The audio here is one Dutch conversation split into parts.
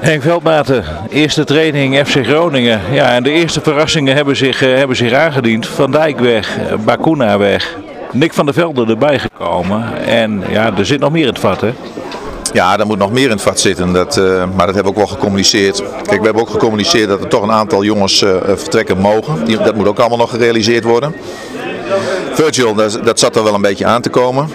Henk Veldmaten, eerste training FC Groningen. Ja, en de eerste verrassingen hebben zich, uh, hebben zich aangediend. Van Dijk weg, Bakuna weg, Nick van der Velde erbij gekomen. En ja, er zit nog meer in het vat hè? Ja, er moet nog meer in het vat zitten. Dat, uh, maar dat hebben we ook wel gecommuniceerd. Kijk, we hebben ook gecommuniceerd dat er toch een aantal jongens vertrekken mogen. Dat moet ook allemaal nog gerealiseerd worden. Virgil, dat zat er wel een beetje aan te komen.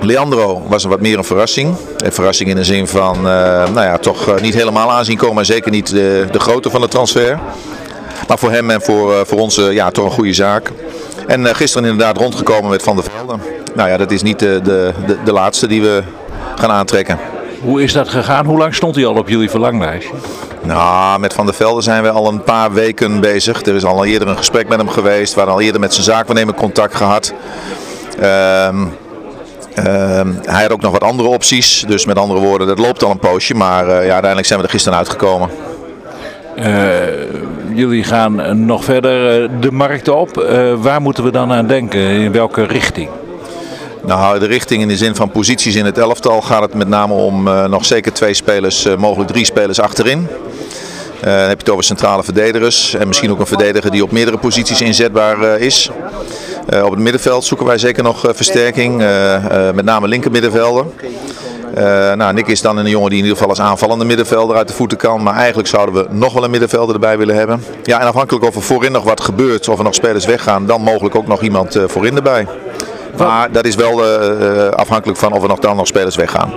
Leandro was wat meer een verrassing. Een verrassing in de zin van, uh, nou ja, toch niet helemaal aanzien komen. En zeker niet de, de grootte van de transfer. Maar voor hem en voor, voor ons ja, toch een goede zaak. En gisteren inderdaad rondgekomen met Van der Velde. Nou ja, dat is niet de, de, de, de laatste die we gaan aantrekken. Hoe is dat gegaan? Hoe lang stond hij al op jullie verlanglijstje? Nou, met Van der Velde zijn we al een paar weken bezig. Er is al eerder een gesprek met hem geweest. We hadden al eerder met zijn zaakwaarnemer contact gehad. Um, uh, hij had ook nog wat andere opties. Dus met andere woorden, dat loopt al een poosje. Maar uh, ja, uiteindelijk zijn we er gisteren uitgekomen. Uh, jullie gaan nog verder de markt op. waar moeten we dan aan denken? In welke richting? Nou, de richting in de zin van posities in het elftal gaat het met name om uh, nog zeker twee spelers, mogelijk drie spelers achterin. Dan heb je het over centrale verdedigers en misschien ook een verdediger die op meerdere posities inzetbaar is. Op het middenveld zoeken wij zeker nog versterking, met name linkermiddenvelder. Uh, nou, Nick is dan een jongen die in ieder geval als aanvallende middenvelder uit de voeten kan. Maar eigenlijk zouden we nog wel een middenvelder erbij willen hebben. Ja, en afhankelijk of er voorin nog wat gebeurt, of er nog spelers weggaan, dan mogelijk ook nog iemand voorin erbij. Maar dat is wel uh, afhankelijk van of er nog dan nog spelers weggaan.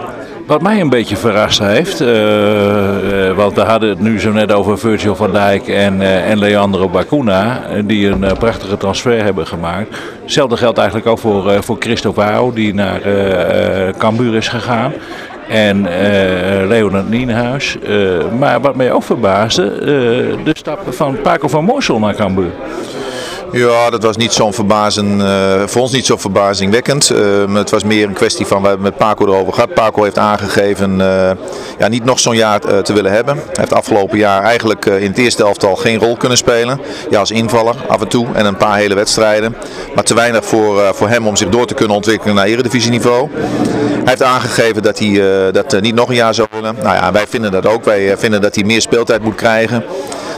Wat mij een beetje verrast heeft, uh, uh, want we hadden het nu zo net over Virgil van Dijk en, uh, en Leandro Bacuna, die een prachtige transfer hebben gemaakt. Hetzelfde geldt eigenlijk ook voor, voor Christophe die naar Cambuur is gegaan. En Leonard Nienhuis. maar wat mij ook verbaasde, de stap van Paco van Morsel naar Cambuur. Ja, dat was niet zo'n verbazing, uh, voor ons niet zo verbazingwekkend. Uh, het was meer een kwestie van, we hebben met Paco erover gehad. Paco heeft aangegeven uh, ja, niet nog zo'n jaar te willen hebben. Hij heeft afgelopen jaar eigenlijk in het eerste elftal geen rol kunnen spelen. Ja, als invaller af en toe en een paar hele wedstrijden. Maar te weinig voor, voor hem om zich door te kunnen ontwikkelen naar eredivisieniveau. Hij heeft aangegeven dat hij dat niet nog een jaar zou willen. Nou ja, wij vinden dat ook. Wij vinden dat hij meer speeltijd moet krijgen.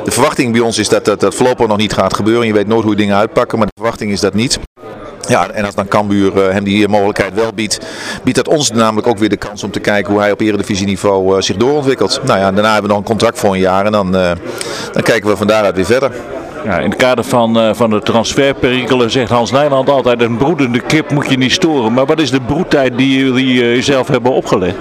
De verwachting bij ons is dat dat, dat voorlopig nog niet gaat gebeuren. Je weet nooit hoe dingen uitpakken, maar de verwachting is dat niet. Ja, en als dan Cambuur uh, hem die mogelijkheid wel biedt, biedt dat ons namelijk ook weer de kans om te kijken hoe hij op eredivisieniveau uh, zich doorontwikkelt. Nou ja, daarna hebben we nog een contract voor een jaar en dan, uh, dan kijken we van daaruit weer verder. Ja, in het kader van, van de transferperikelen zegt Hans Nijland altijd: een broedende kip moet je niet storen. Maar wat is de broedtijd die jullie uh, zelf hebben opgelegd?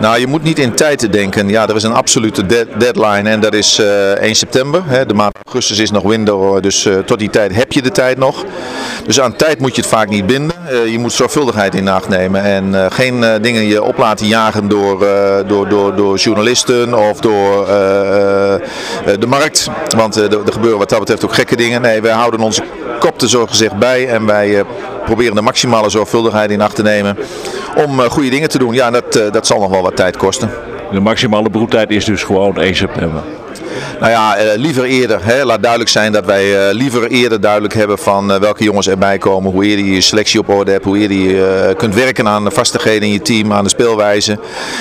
Nou, je moet niet in tijd denken. Ja, er is een absolute de deadline en dat is uh, 1 september. Hè. De maand augustus is nog window, dus uh, tot die tijd heb je de tijd nog. Dus aan tijd moet je het vaak niet binden. Uh, je moet zorgvuldigheid in acht nemen en geen dingen je op laten jagen door, door, door, door journalisten of door de markt. Want er gebeuren wat dat betreft ook gekke dingen. Nee, wij houden onze kop er zo gezegd bij en wij proberen de maximale zorgvuldigheid in acht te nemen om goede dingen te doen. Ja, dat, dat zal nog wel wat tijd kosten. De maximale broedtijd is dus gewoon 1 september. Nou ja, uh, liever eerder. Hè. Laat duidelijk zijn dat wij liever eerder duidelijk hebben van welke jongens erbij komen. Hoe eerder je je selectie op orde hebt. Hoe eerder je kunt werken aan de vastigheden in je team, aan de speelwijze.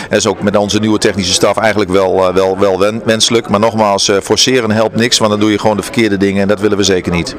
Dat is ook met onze nieuwe technische staf eigenlijk wel, wel, wel wenselijk. Maar nogmaals, forceren helpt niks. Want dan doe je gewoon de verkeerde dingen en dat willen we zeker niet.